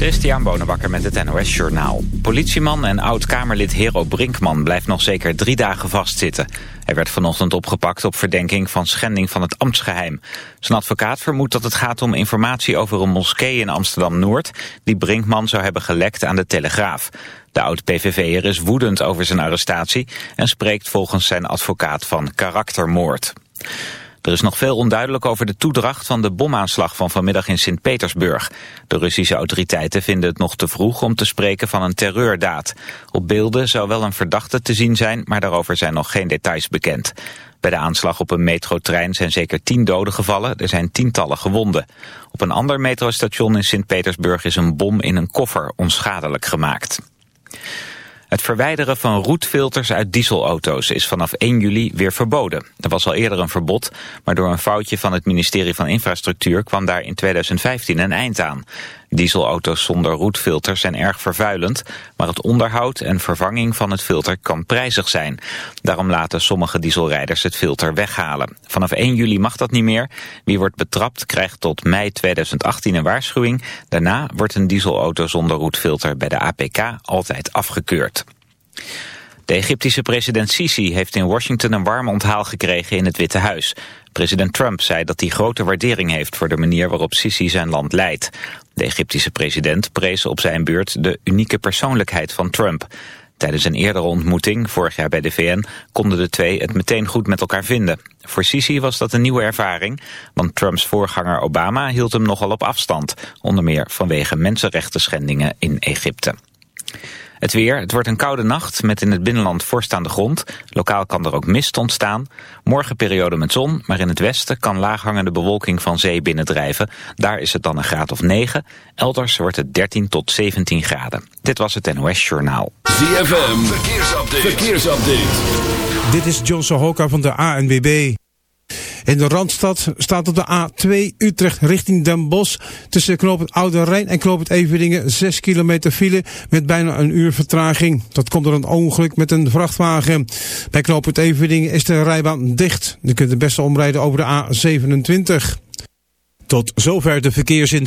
Christian Bonenbakker met het NOS Journaal. Politieman en oud-Kamerlid Hero Brinkman blijft nog zeker drie dagen vastzitten. Hij werd vanochtend opgepakt op verdenking van schending van het ambtsgeheim. Zijn advocaat vermoedt dat het gaat om informatie over een moskee in Amsterdam-Noord... die Brinkman zou hebben gelekt aan de Telegraaf. De oud-PVV'er is woedend over zijn arrestatie... en spreekt volgens zijn advocaat van karaktermoord. Er is nog veel onduidelijk over de toedracht van de bomaanslag van vanmiddag in Sint-Petersburg. De Russische autoriteiten vinden het nog te vroeg om te spreken van een terreurdaad. Op beelden zou wel een verdachte te zien zijn, maar daarover zijn nog geen details bekend. Bij de aanslag op een metrotrein zijn zeker tien doden gevallen, er zijn tientallen gewonden. Op een ander metrostation in Sint-Petersburg is een bom in een koffer onschadelijk gemaakt. Het verwijderen van roetfilters uit dieselauto's is vanaf 1 juli weer verboden. Er was al eerder een verbod, maar door een foutje van het ministerie van Infrastructuur kwam daar in 2015 een eind aan. Dieselauto's zonder roetfilter zijn erg vervuilend, maar het onderhoud en vervanging van het filter kan prijzig zijn. Daarom laten sommige dieselrijders het filter weghalen. Vanaf 1 juli mag dat niet meer. Wie wordt betrapt krijgt tot mei 2018 een waarschuwing. Daarna wordt een dieselauto zonder roetfilter bij de APK altijd afgekeurd. De Egyptische president Sisi heeft in Washington een warm onthaal gekregen in het Witte Huis. President Trump zei dat hij grote waardering heeft voor de manier waarop Sisi zijn land leidt. De Egyptische president prees op zijn beurt de unieke persoonlijkheid van Trump. Tijdens een eerdere ontmoeting, vorig jaar bij de VN, konden de twee het meteen goed met elkaar vinden. Voor Sisi was dat een nieuwe ervaring, want Trumps voorganger Obama hield hem nogal op afstand, onder meer vanwege mensenrechten schendingen in Egypte. Het weer, het wordt een koude nacht met in het binnenland vorst aan de grond. Lokaal kan er ook mist ontstaan. Morgen periode met zon, maar in het westen kan laaghangende bewolking van zee binnendrijven. Daar is het dan een graad of 9. Elders wordt het 13 tot 17 graden. Dit was het NOS Journaal. ZFM, verkeersupdate. verkeersupdate. Dit is John Sohoka van de ANWB. In de Randstad staat op de A2 Utrecht richting Den Bosch tussen knoop het Oude Rijn en knoop het Everdingen 6 kilometer file met bijna een uur vertraging. Dat komt door een ongeluk met een vrachtwagen. Bij knoop het Everdingen is de rijbaan dicht. Je kunt het beste omrijden over de A27. Tot zover de verkeersin.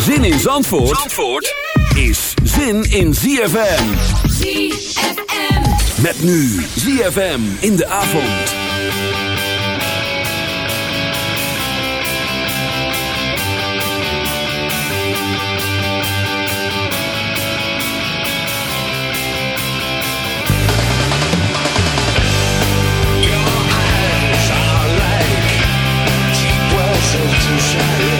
Zin in Zandvoort, Zandvoort is zin in ZFM. ZFM. Met nu ZFM in de avond. so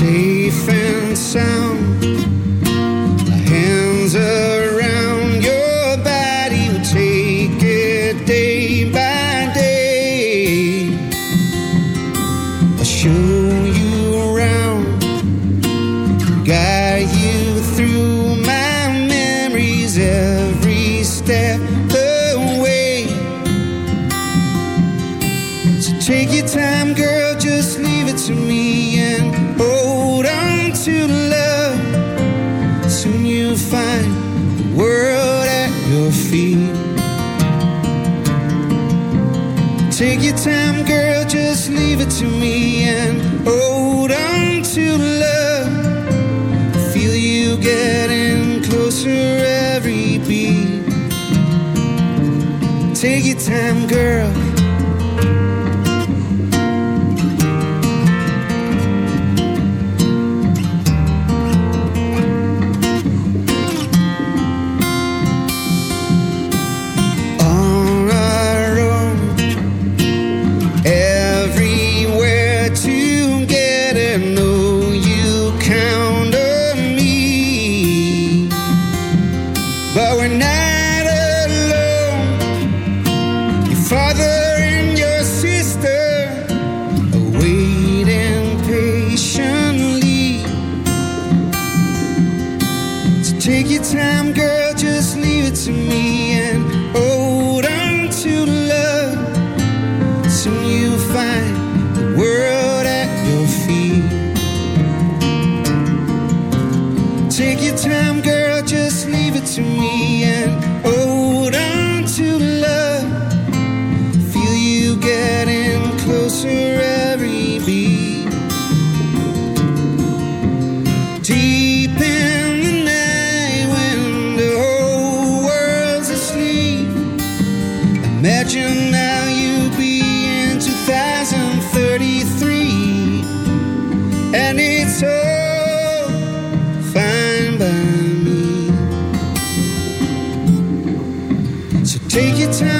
Safe take your time,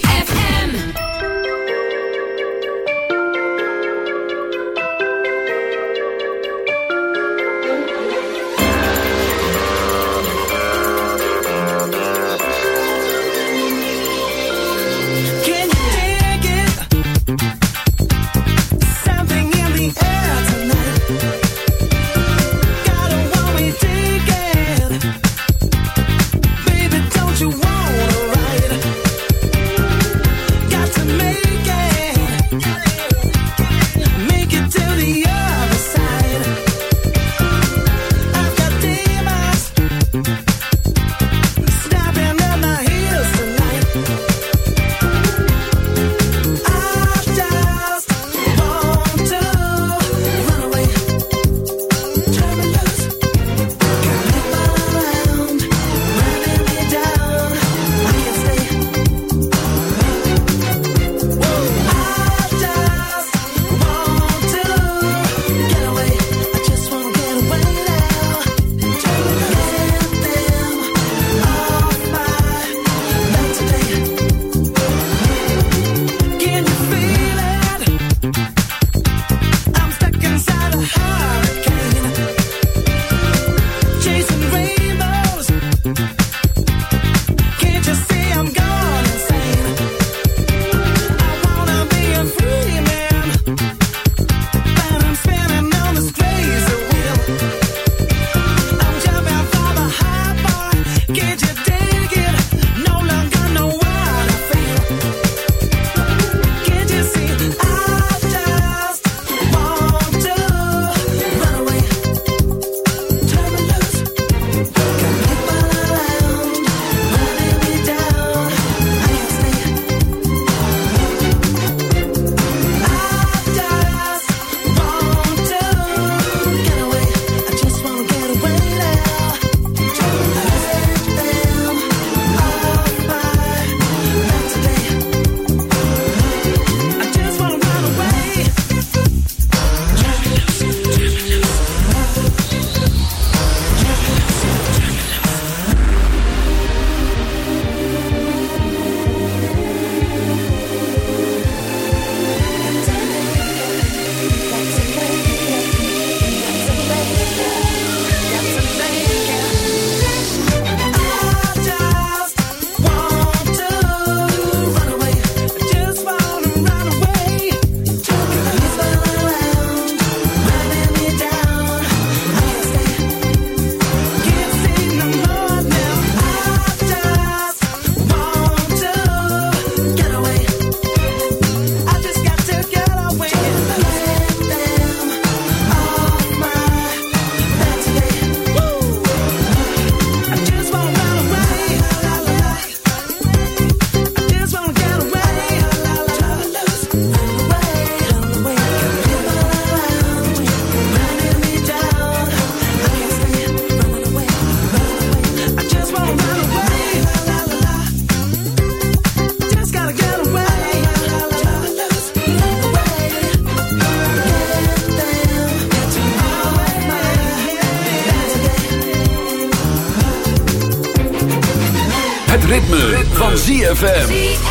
ZFM.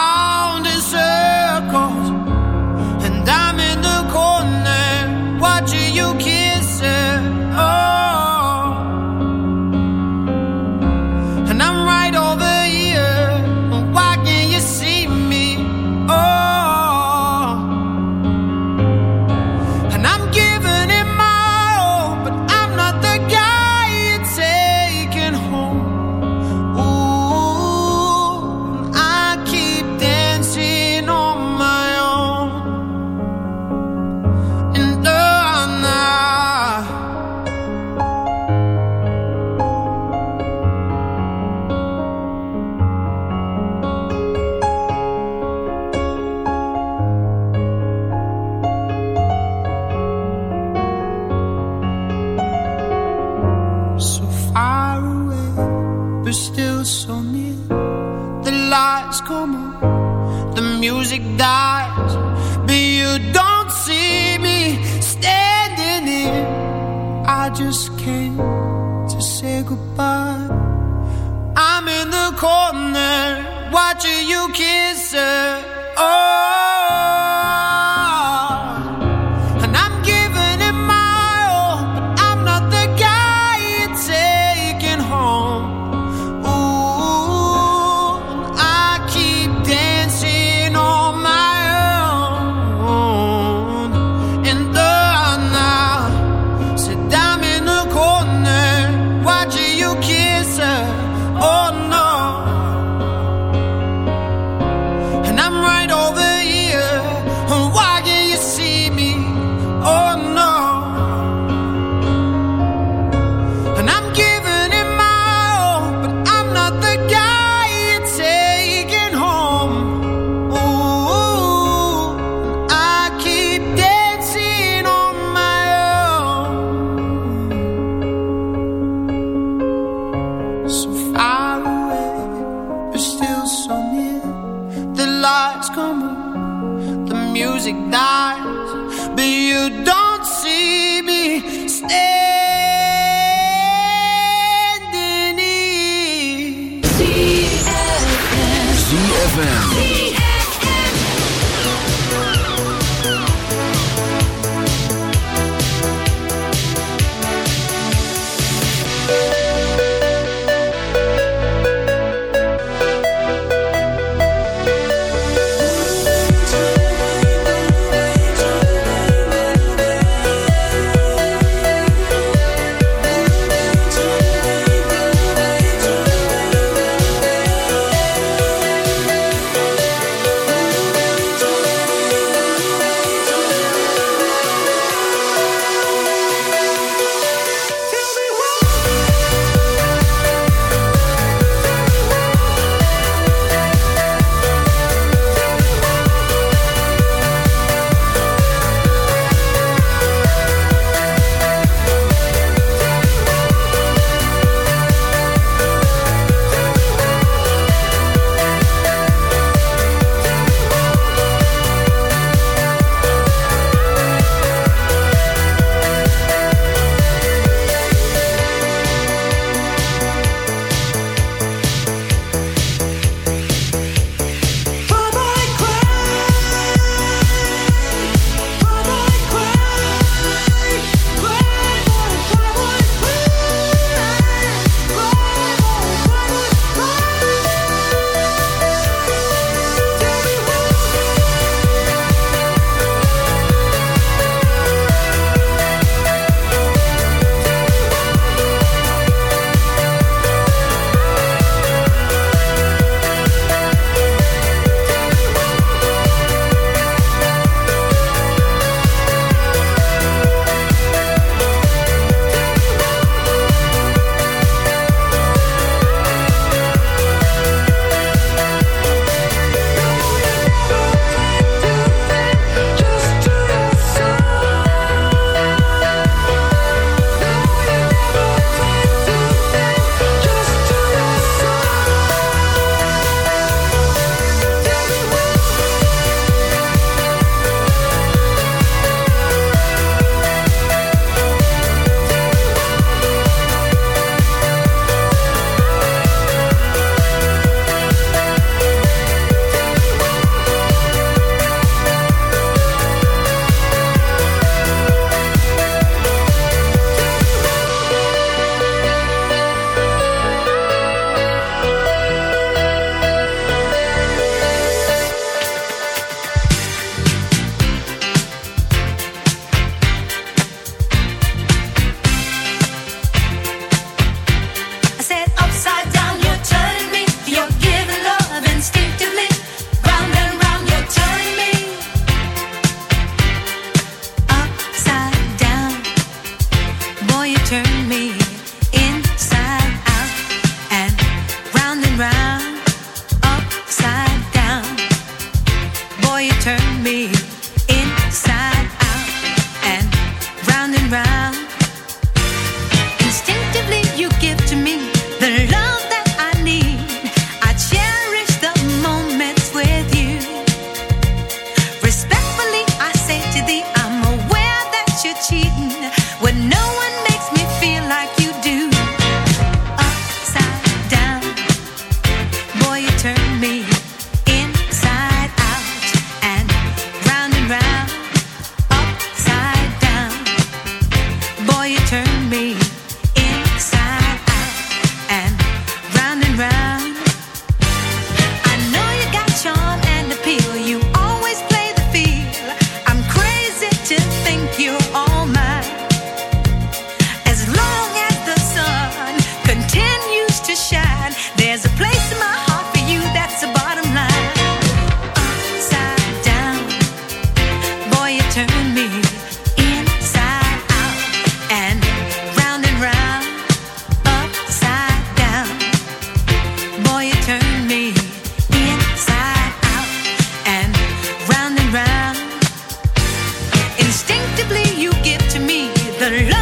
love.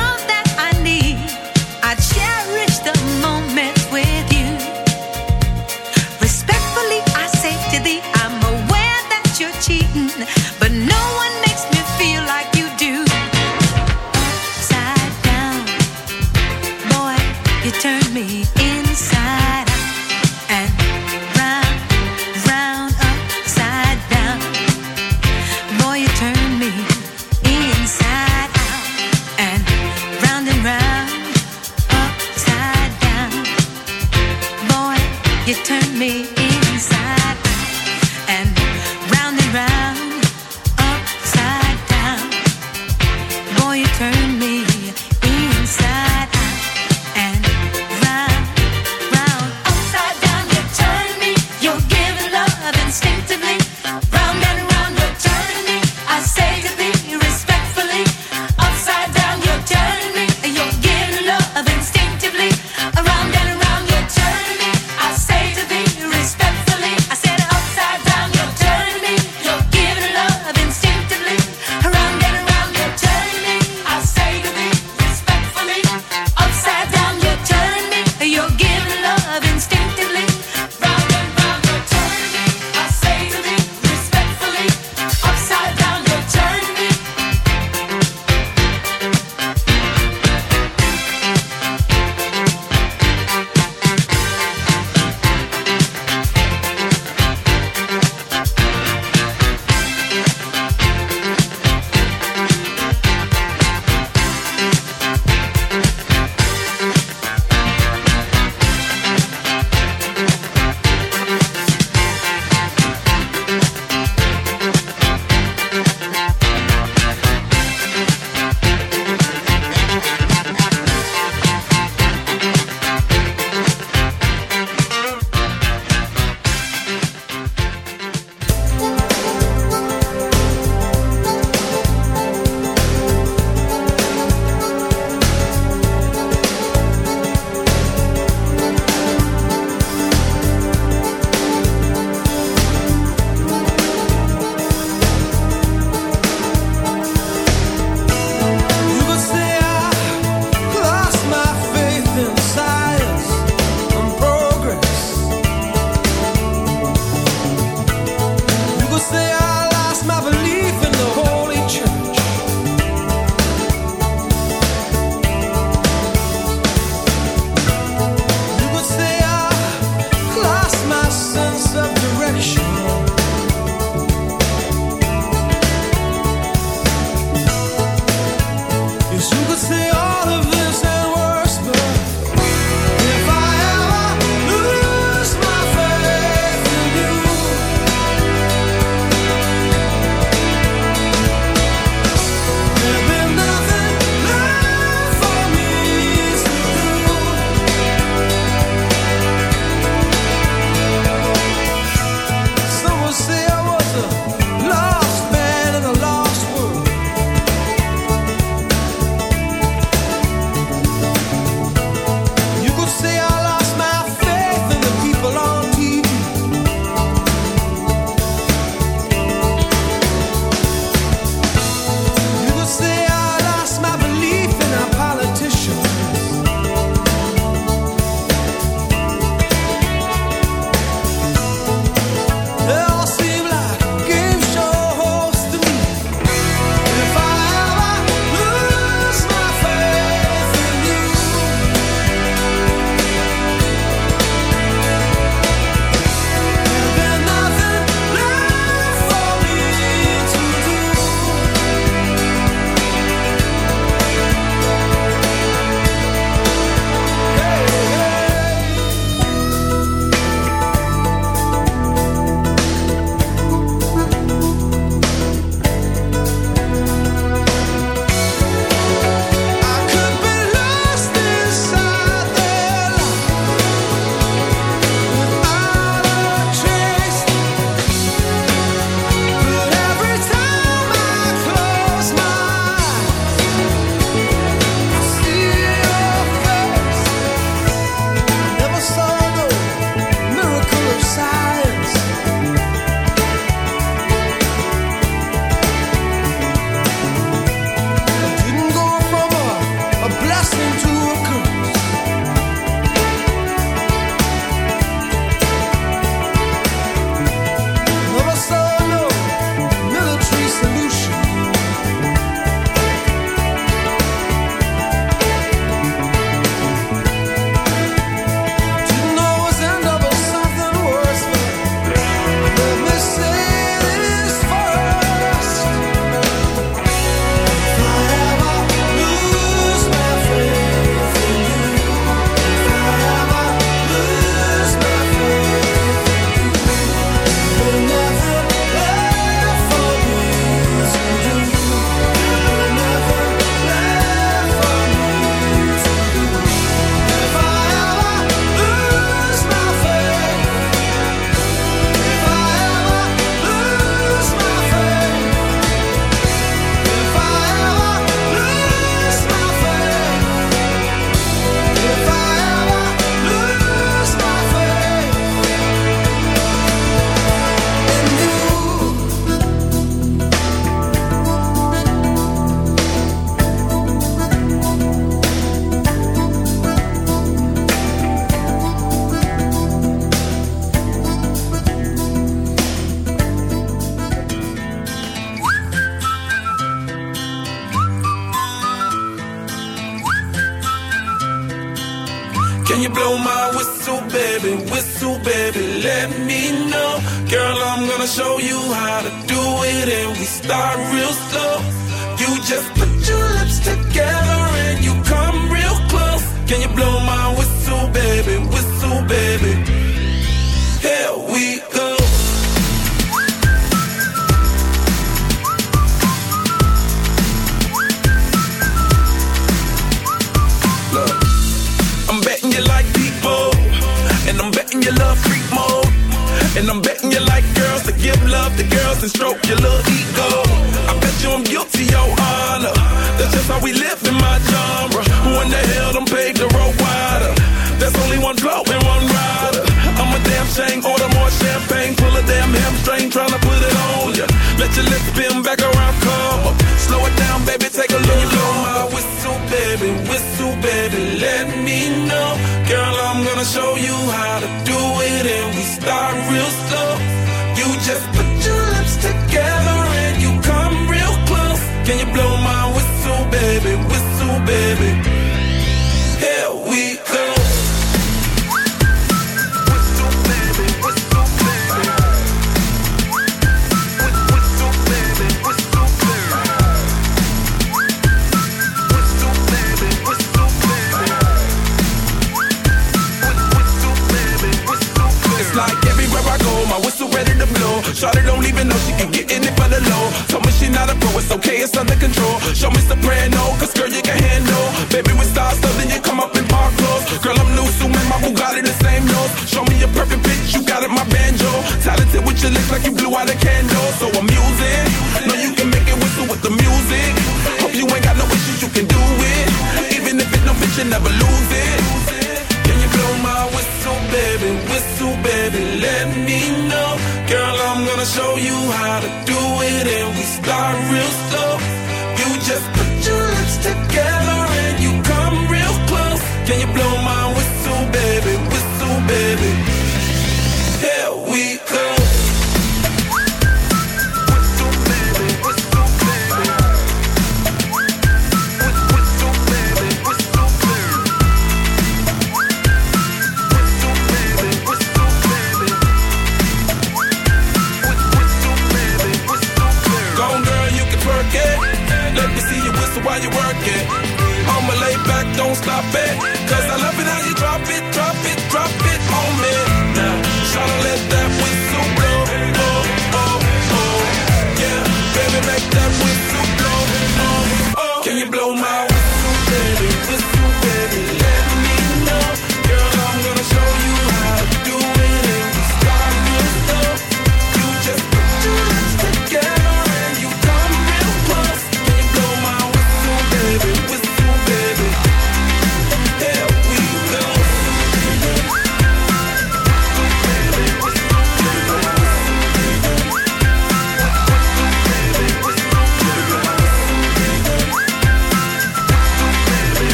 it's under control. Show me soprano, cause girl, you can handle. Baby, we start something, you come up in park clothes. Girl, I'm new, so my Bugatti the same nose. Show me a perfect pitch, you got it, my banjo. Talented with your lips like you blew out a candle. So